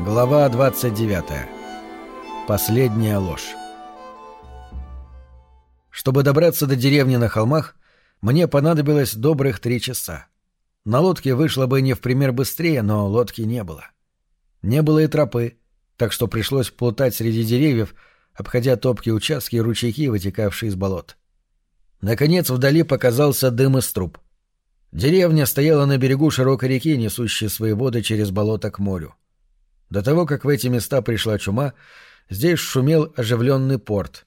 Глава 29. Последняя ложь. Чтобы добраться до деревни на холмах, мне понадобилось добрых три часа. На лодке вышло бы не в пример быстрее, но лодки не было. Не было и тропы, так что пришлось плутать среди деревьев, обходя топкие участки и ручейки, вытекавшие из болот. Наконец вдали показался дым из труб. Деревня стояла на берегу широкой реки, несущей свои воды через болото к морю. До того, как в эти места пришла чума, здесь шумел оживленный порт.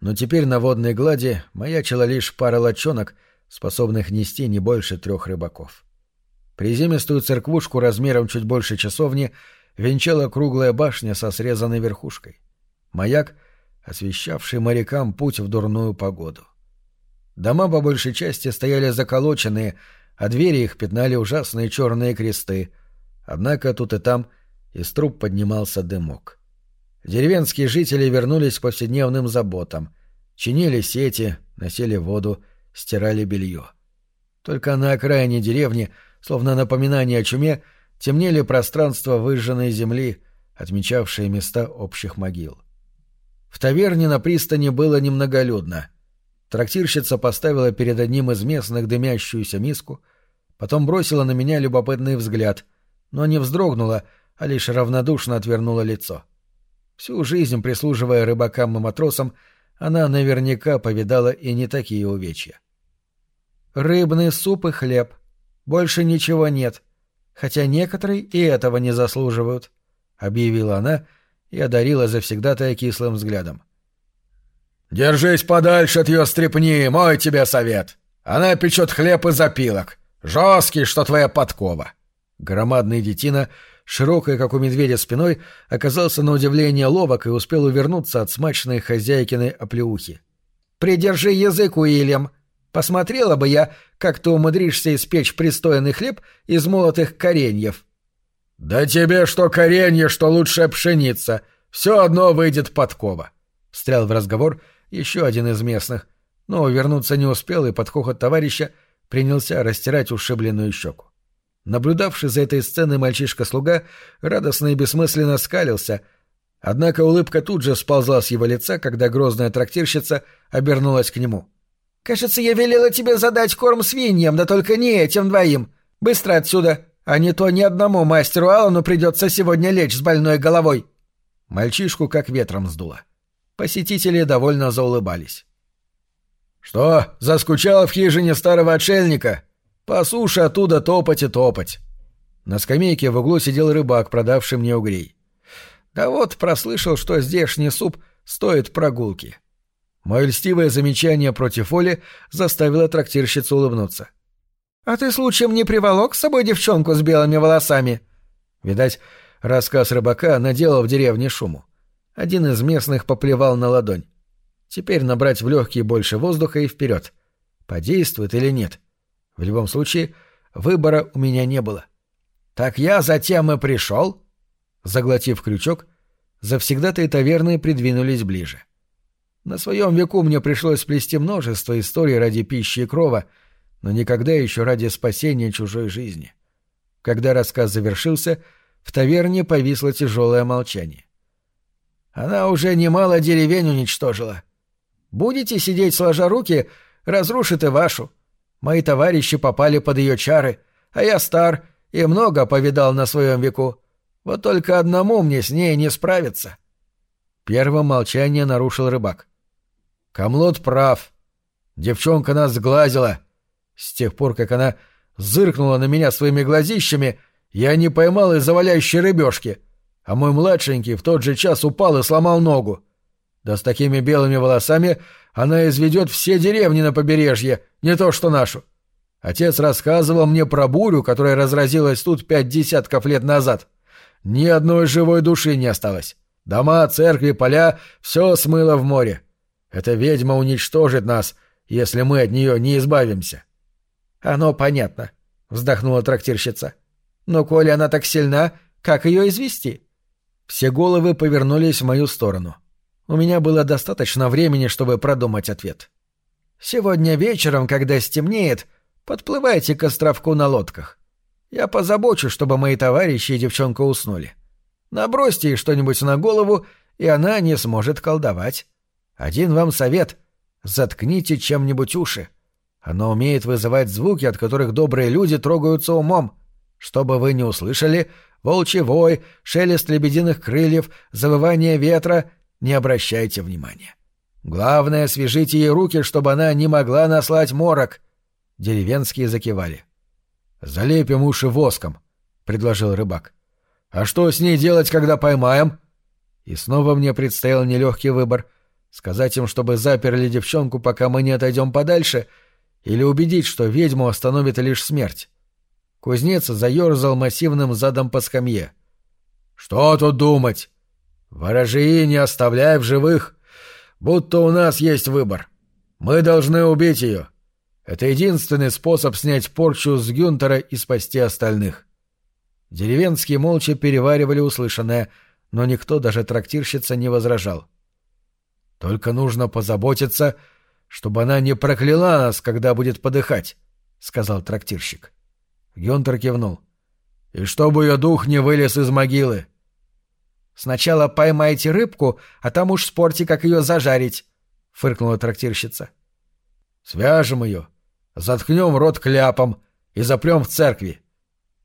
Но теперь на водной глади маячила лишь пара лодчонок, способных нести не больше трех рыбаков. Приземистую церквушку размером чуть больше часовни венчала круглая башня со срезанной верхушкой. Маяк, освещавший морякам путь в дурную погоду. Дома по большей части стояли заколоченные, а двери их пятнали ужасные черные кресты. Однако тут и там — из труб поднимался дымок. Деревенские жители вернулись к повседневным заботам. Чинили сети, носили воду, стирали белье. Только на окраине деревни, словно напоминание о чуме, темнели пространства выжженной земли, отмечавшие места общих могил. В таверне на пристани было немноголюдно. Трактирщица поставила перед одним из местных дымящуюся миску, потом бросила на меня любопытный взгляд, но не вздрогнула, а лишь равнодушно отвернула лицо. Всю жизнь прислуживая рыбакам и матросам, она наверняка повидала и не такие увечья. «Рыбный суп и хлеб. Больше ничего нет. Хотя некоторые и этого не заслуживают», — объявила она и одарила завсегдатая кислым взглядом. «Держись подальше от ее стрепни, мой тебе совет. Она печет хлеб из опилок. Жесткий, что твоя подкова». Громадный детина — широкой, как у медведя, спиной, оказался на удивление ловок и успел увернуться от смачной хозяйкиной оплеухи. «Придержи язык, Уильям! Посмотрела бы я, как ты умудришься испечь пристойный хлеб из молотых кореньев!» «Да тебе что коренье, что лучшая пшеница! Все одно выйдет подкова!» — встрял в разговор еще один из местных, но вернуться не успел и под хохот товарища принялся растирать ушибленную щеку. Наблюдавший за этой сценой мальчишка-слуга радостно и бессмысленно скалился, однако улыбка тут же сползла с его лица, когда грозная трактирщица обернулась к нему. «Кажется, я велела тебе задать корм свиньям, да только не этим двоим. Быстро отсюда, а не то ни одному мастеру Аллану придется сегодня лечь с больной головой». Мальчишку как ветром сдуло. Посетители довольно заулыбались. «Что, заскучал в хижине старого отшельника?» По суше оттуда топать и топать. На скамейке в углу сидел рыбак, продавший мне угрей. Да вот прослышал, что здешний суп стоит прогулки. Мое льстивое замечание против Оли заставило трактирщицу улыбнуться. «А ты случаем не приволок с собой девчонку с белыми волосами?» Видать, рассказ рыбака наделал в деревне шуму. Один из местных поплевал на ладонь. Теперь набрать в легкие больше воздуха и вперед. Подействует или нет? В любом случае, выбора у меня не было. «Так я затем и пришел?» Заглотив крючок, завсегдатые таверны придвинулись ближе. На своем веку мне пришлось плести множество историй ради пищи и крова, но никогда еще ради спасения чужой жизни. Когда рассказ завершился, в таверне повисло тяжелое молчание. «Она уже немало деревень уничтожила. Будете сидеть сложа руки, разрушит и вашу. Мои товарищи попали под ее чары, а я стар и много повидал на своем веку. Вот только одному мне с ней не справиться. Первым молчание нарушил рыбак. Камлот прав. Девчонка нас сглазила. С тех пор, как она зыркнула на меня своими глазищами, я не поймал из заваляющей рыбешки, а мой младшенький в тот же час упал и сломал ногу. Да с такими белыми волосами она изведет все деревни на побережье, не то что нашу. Отец рассказывал мне про бурю, которая разразилась тут пять десятков лет назад. Ни одной живой души не осталось. Дома, церкви, поля — все смыло в море. Эта ведьма уничтожит нас, если мы от нее не избавимся. — Оно понятно, — вздохнула трактирщица. — Но коли она так сильна, как ее извести? Все головы повернулись в мою сторону. У меня было достаточно времени, чтобы продумать ответ. «Сегодня вечером, когда стемнеет, подплывайте к островку на лодках. Я позабочу, чтобы мои товарищи и девчонка уснули. Набросьте ей что-нибудь на голову, и она не сможет колдовать. Один вам совет — заткните чем-нибудь уши. Оно умеет вызывать звуки, от которых добрые люди трогаются умом. Что бы вы ни услышали — волчий вой, шелест лебединых крыльев, завывание ветра — не обращайте внимания. Главное, свяжите ей руки, чтобы она не могла наслать морок. Деревенские закивали. «Залепим уши воском», — предложил рыбак. «А что с ней делать, когда поймаем?» И снова мне предстоял нелегкий выбор — сказать им, чтобы заперли девчонку, пока мы не отойдем подальше — или убедить, что ведьму остановит лишь смерть. Кузнец заерзал массивным задом по скамье. «Что тут думать? Ворожии не оставляй в живых, будто у нас есть выбор. Мы должны убить ее. Это единственный способ снять порчу с Гюнтера и спасти остальных». Деревенские молча переваривали услышанное, но никто, даже трактирщица, не возражал. «Только нужно позаботиться, чтобы она не прокляла нас, когда будет подыхать, — сказал трактирщик. Гюнтер кивнул. — И чтобы ее дух не вылез из могилы. — Сначала поймайте рыбку, а там уж спорьте, как ее зажарить, — фыркнула трактирщица. — Свяжем ее, заткнем рот кляпом и запрем в церкви.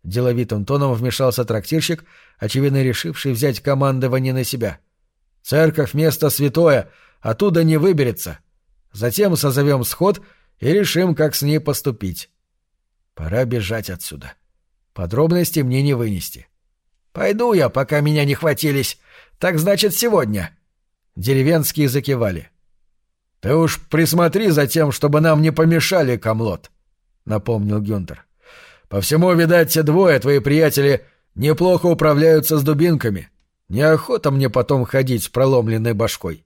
Деловитым тоном вмешался трактирщик, очевидно решивший взять командование на себя. — Церковь — место святое, оттуда не выберется. — Затем созовем сход и решим, как с ней поступить. Пора бежать отсюда. Подробности мне не вынести. Пойду я, пока меня не хватились. Так значит, сегодня. Деревенские закивали. Ты уж присмотри за тем, чтобы нам не помешали, Камлот, напомнил Гюнтер. По всему, видать, те двое, твои приятели, неплохо управляются с дубинками. Неохота мне потом ходить с проломленной башкой.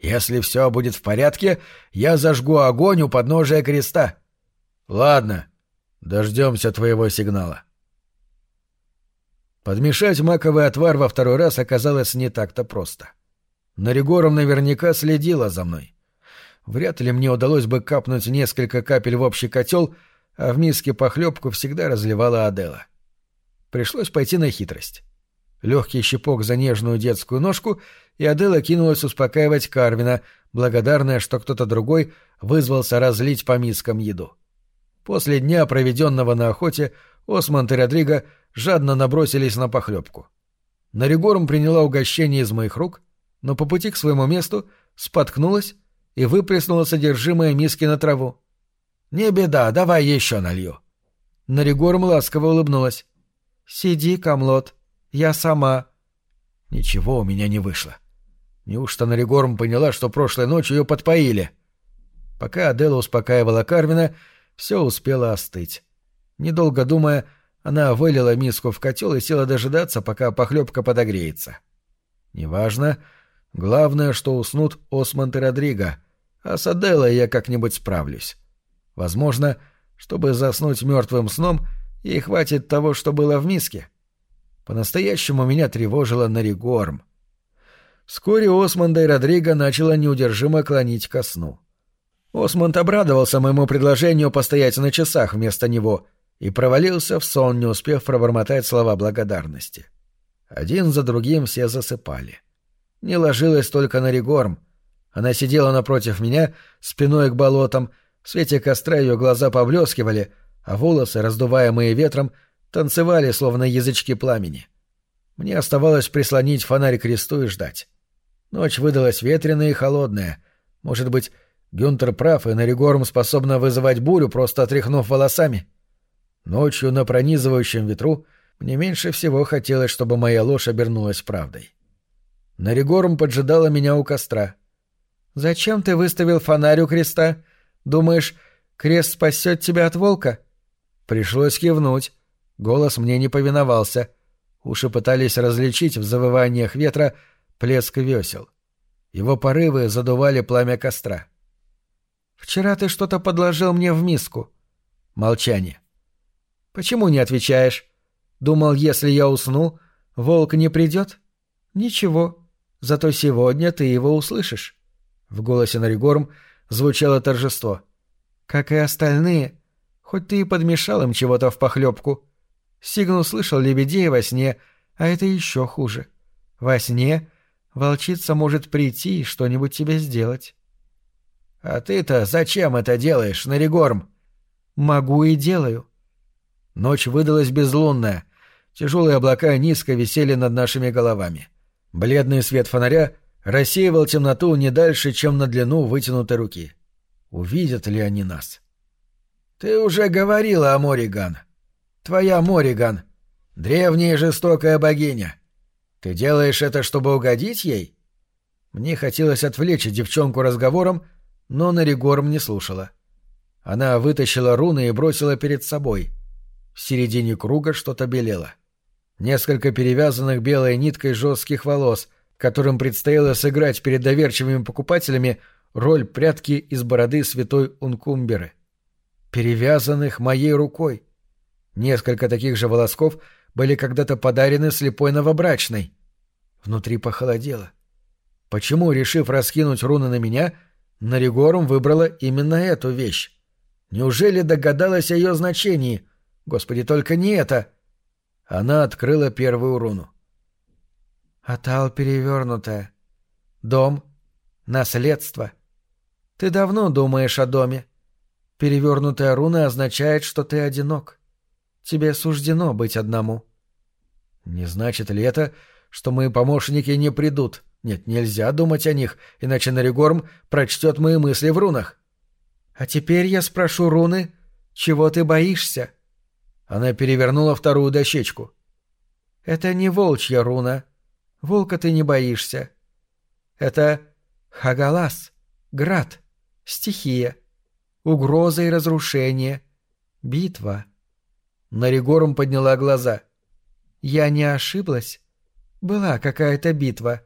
Если все будет в порядке, я зажгу огонь у подножия креста. Ладно, дождемся твоего сигнала. Подмешать маковый отвар во второй раз оказалось не так-то просто. Наригором наверняка следила за мной. Вряд ли мне удалось бы капнуть несколько капель в общий котел, а в миске похлебку всегда разливала Адела. Пришлось пойти на хитрость. Легкий щепок за нежную детскую ножку, и Адела кинулась успокаивать Карвина, благодарная, что кто-то другой вызвался разлить по мискам еду. После дня, проведенного на охоте, Осмонд и Родриго жадно набросились на похлебку. Наригорм приняла угощение из моих рук, но по пути к своему месту споткнулась и выплеснула содержимое миски на траву. «Не беда, давай еще налью». Наригорм ласково улыбнулась. «Сиди, Камлот», я сама. Ничего у меня не вышло. Неужто Наригорм поняла, что прошлой ночью ее подпоили? Пока Адела успокаивала Карвина, все успело остыть. Недолго думая, она вылила миску в котел и села дожидаться, пока похлебка подогреется. Неважно. Главное, что уснут Осмонд и Родриго, а с Аделой я как-нибудь справлюсь. Возможно, чтобы заснуть мертвым сном, ей хватит того, что было в миске. По-настоящему меня тревожила Наригорм. Вскоре Осмонда и Родриго начало неудержимо клонить ко сну. Осмонд обрадовался моему предложению постоять на часах вместо него и провалился в сон, не успев пробормотать слова благодарности. Один за другим все засыпали. Не ложилась только Наригорм. Она сидела напротив меня, спиной к болотам, в свете костра ее глаза поблескивали, а волосы, раздуваемые ветром, танцевали, словно язычки пламени. Мне оставалось прислонить фонарь к кресту и ждать. Ночь выдалась ветреная и холодная. Может быть, Гюнтер прав, и Наригорм способна вызывать бурю, просто отряхнув волосами. Ночью на пронизывающем ветру мне меньше всего хотелось, чтобы моя ложь обернулась правдой. Наригорм поджидала меня у костра. «Зачем ты выставил фонарь у креста? Думаешь, крест спасет тебя от волка?» Пришлось кивнуть. Голос мне не повиновался. Уши пытались различить в завываниях ветра плеск весел. Его порывы задували пламя костра. «Вчера ты что-то подложил мне в миску». Молчание. «Почему не отвечаешь? Думал, если я усну, волк не придет? Ничего. Зато сегодня ты его услышишь». В голосе Наригорм звучало торжество. «Как и остальные, хоть ты и подмешал им чего-то в похлебку. Сигнул слышал лебедей во сне, А это еще хуже. Во сне волчица может прийти и что-нибудь тебе сделать. — А ты-то зачем это делаешь, Наригорм? — Могу и делаю. Ночь выдалась безлунная. Тяжелые облака низко висели над нашими головами. Бледный свет фонаря рассеивал темноту не дальше, чем на длину вытянутой руки. Увидят ли они нас? — Ты уже говорила о Мориган. Твоя Мориган — древняя жестокая богиня. Ты делаешь это, чтобы угодить ей? Мне хотелось отвлечь девчонку разговором, но Наригорм не слушала. Она вытащила руны и бросила перед собой. В середине круга что-то белело. Несколько перевязанных белой ниткой жестких волос, которым предстояло сыграть перед доверчивыми покупателями роль прятки из бороды святой Ункумберы. Перевязанных моей рукой. Несколько таких же волосков были когда-то подарены слепой новобрачной. Внутри похолодело. Почему, решив раскинуть руны на меня, — Наригорум выбрала именно эту вещь. Неужели догадалась о ее значении? Господи, только не это! Она открыла первую руну. Атал перевернутая. Дом. Наследство. Ты давно думаешь о доме. Перевернутая руна означает, что ты одинок. Тебе суждено быть одному. Не значит ли это, что мои помощники не придут? Нет, нельзя думать о них, иначе Наригорм прочтет мои мысли в рунах. А теперь я спрошу руны, чего ты боишься? Она перевернула вторую дощечку. Это не волчья руна. Волка ты не боишься. Это Хагалас, град, стихия, угроза и разрушение, битва. Наригорм подняла глаза. Я не ошиблась. Была какая-то битва.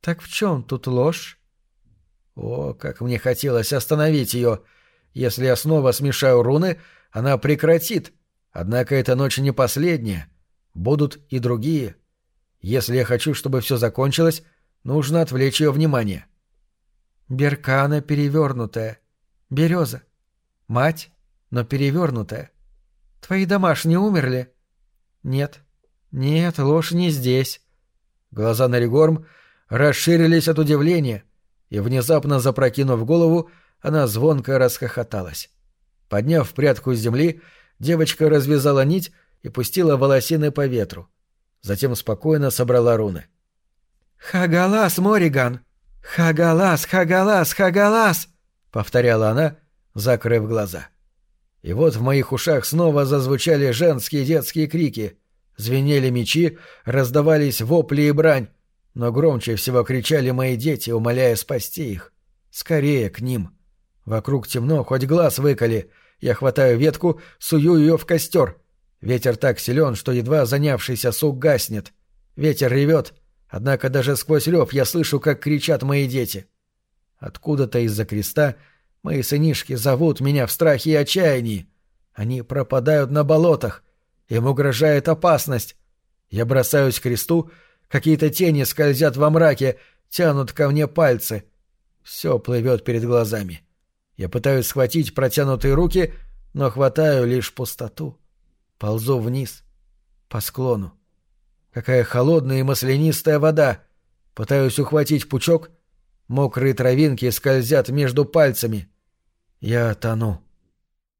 Так в чем тут ложь? О, как мне хотелось остановить ее. Если я снова смешаю руны, она прекратит. Однако эта ночь не последняя. Будут и другие. Если я хочу, чтобы все закончилось, нужно отвлечь ее внимание. Беркана перевернутая. Береза. Мать, но перевернутая. Твои домашние умерли? Нет. Нет, ложь не здесь. Глаза Наригорм расширились от удивления, и, внезапно запрокинув голову, она звонко расхохоталась. Подняв прядку с земли, девочка развязала нить и пустила волосины по ветру. Затем спокойно собрала руны. «Хагалас, Мориган! Хагалас, Хагалас, Хагалас!» — повторяла она, закрыв глаза. И вот в моих ушах снова зазвучали женские детские крики. Звенели мечи, раздавались вопли и брань, но громче всего кричали мои дети, умоляя спасти их. Скорее к ним. Вокруг темно, хоть глаз выколи. Я хватаю ветку, сую ее в костер. Ветер так силен, что едва занявшийся сук гаснет. Ветер ревет, однако даже сквозь рев я слышу, как кричат мои дети. Откуда-то из-за креста мои сынишки зовут меня в страхе и отчаянии. Они пропадают на болотах. Им угрожает опасность. Я бросаюсь к кресту, Какие-то тени скользят во мраке, тянут ко мне пальцы. Все плывет перед глазами. Я пытаюсь схватить протянутые руки, но хватаю лишь пустоту. Ползу вниз, по склону. Какая холодная и маслянистая вода. Пытаюсь ухватить пучок. Мокрые травинки скользят между пальцами. Я тону.